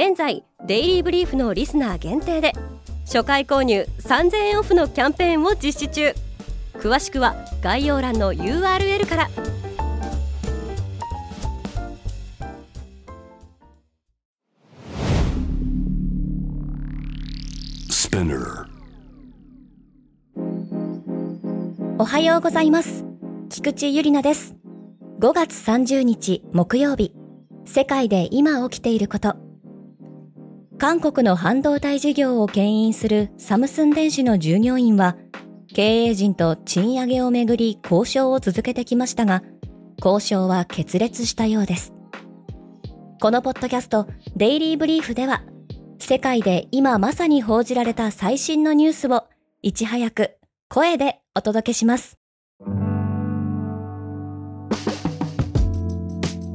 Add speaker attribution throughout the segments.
Speaker 1: 現在デイリーブリーフのリスナー限定で初回購入3000円オフのキャンペーンを実施中。詳しくは概要欄の URL から。
Speaker 2: おはようございます。菊池ゆりなです。5月30日木曜日。世界で今起きていること韓国の半導体事業を牽引するサムスン電子の従業員は経営陣と賃上げをめぐり交渉を続けてきましたが交渉は決裂したようです。このポッドキャストデイリーブリーフでは世界で今まさに報じられた最新のニュースをいち早く声でお届けします。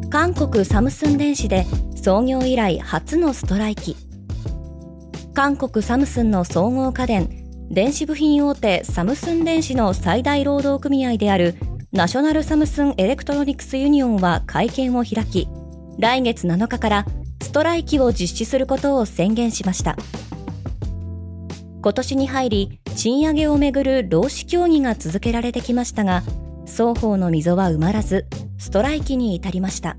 Speaker 2: 韓国サムスン電子で創業以来初のストライキ。韓国サムスンの総合家電電子部品大手サムスン電子の最大労働組合である National Samsung Electronics Union は会見を開き来月7日からストライキを実施することを宣言しました。今年に入り賃上げをめぐる労使協議が続けられてきましたが双方の溝は埋まらずストライキに至りました。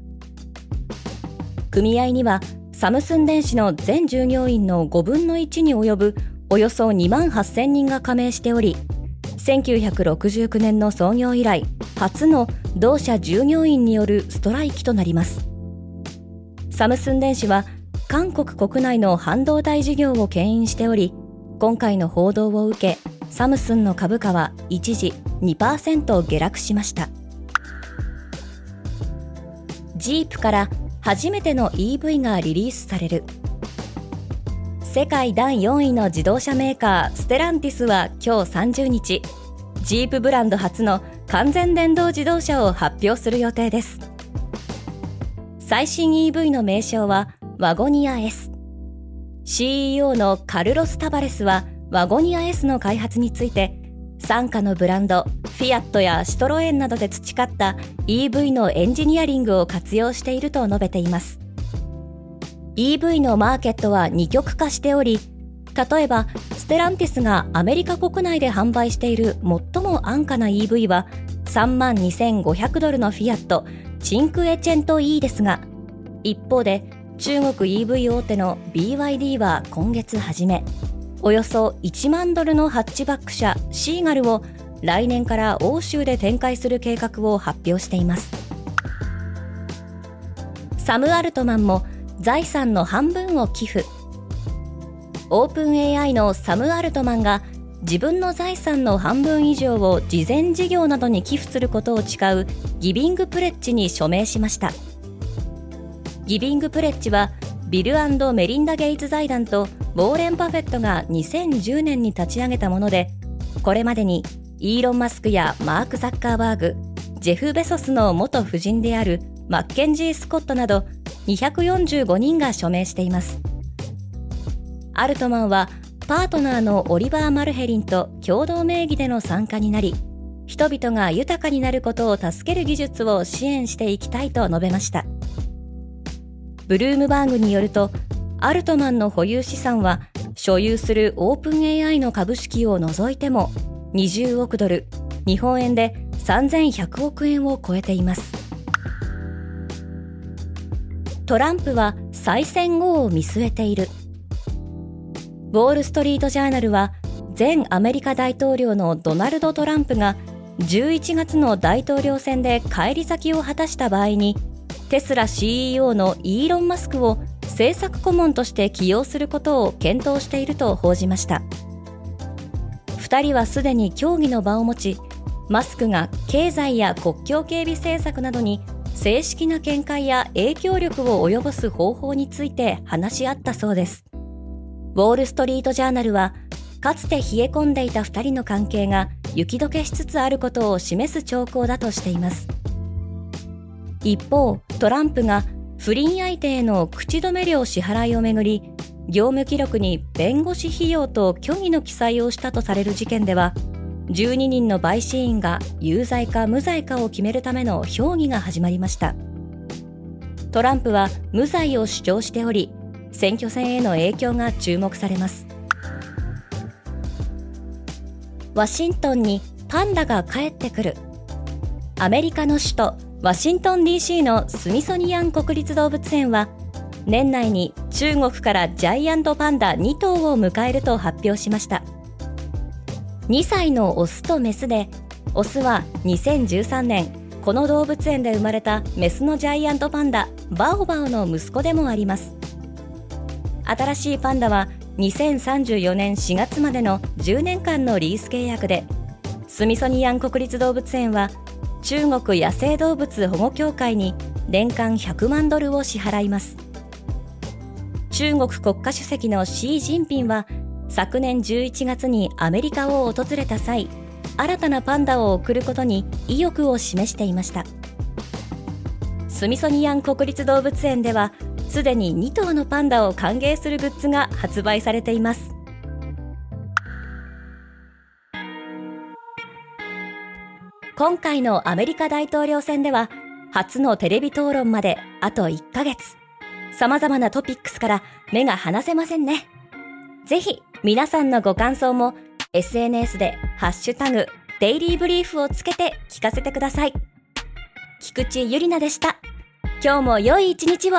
Speaker 2: 組合にはサムスン電子の全従業員の5分の1に及ぶおよそ2万8000人が加盟しており1969年の創業以来初の同社従業員によるストライキとなります。サムスン電子は韓国国内の半導体事業を牽引しており今回の報道を受けサムスンの株価は一時2%下落しました。ジープから初めての EV がリリースされる。世界第4位の自動車メーカーステランティスは今日30日。ジープブランド初の完全電動自動車を発表する予定です。最新 EV の名称はワゴニア S CEO のカルロス・タバレスはワゴニア S の開発について傘下のブランドフィアットやシトロエンなどで培った EV のエンジニアリングを活用していると述べています。EV のマーケットは二極化しており例えばステランティスがアメリカ国内で販売している最も安価な EV は3万2500ドルのフィアットチンクエチェント E ですが一方で中国 EV 大手の BYD は今月初めおよそ1万ドルのハッチバック車シーガルを来年から欧州で展開する計画を発表しています。サム・アルトマンも財産の半分を寄付。オープン AI のサム・アルトマンが自分の財産の半分以上を慈善事業などに寄付することを誓うギビングプレッジに署名しました。ギビングプレッジはビルメリンダ・ゲイツ財団とウォーレン・パフェットが2010年に立ち上げたものでこれまでにイーロン・マスクやマーク・ザッカーバーグジェフ・ベソスの元夫人であるマッケンジー・スコットなど245人が署名しています。アルトマンはパートナーのオリバー・マルヘリンと共同名義での参加になり人々が豊かになることを助ける技術を支援していきたいと述べました。ブルームバーグによるとアルトマンの保有資産は所有するオープン AI の株式を除いても20億ドル日本円で3100億円を超えています。トランプは再選後を見据えている。ウォール・ストリート・ジャーナルは前アメリカ大統領のドナルド・トランプが11月の大統領選で返り咲きを果たした場合にテスラ CEO のイーロン・マスクを政策顧問として起用することを検討していると報じました2人はすでに協議の場を持ちマスクが経済や国境警備政策などに正式な見解や影響力を及ぼす方法について話し合ったそうです。ウォール・ストリート・ジャーナルは、かつて冷え込んでいた2人の関係が雪解けしつつあることを示す兆候だとしています。一方、トランプが不倫相手への口止め料支払いをめぐり、業務記録に弁護士費用と虚偽の記載をしたとされる事件では、12人の陪審員が有罪か無罪かを決めるための評議が始まりました。トランプは無罪を主張しており、選挙戦への影響が注目されます。ワシントンにパンダが帰ってくる。アメリカの首都ワシントン DC のスミソニアン国立動物園は年内に中国からジャイアントパンダ2頭を迎えると発表しました。2歳のオスとメスでオスは2013年この動物園で生まれたメスのジャイアントパンダバオバオの息子でもあります。新しいパンダは2034年4月までの10年間のリース契約でスミソニアン国立動物園は中国野生動物保護協会に年間100万ドルを支払います。中国国家主席のシー・ジンピンは昨年11月にアメリカを訪れた際新たなパンダを送ることに意欲を示していました。スミソニアン国立動物園ではすでに2頭のパンダを歓迎するグッズが発売されています。今回のアメリカ大統領選では初のテレビ討論まであと1ヶ月様々なトピックスから目が離せませんね。ぜひ皆さんのご感想も SNS でハッシュタグデイリーブリーフをつけて聞かせてください。菊池ゆりなでした。今日も良い一日を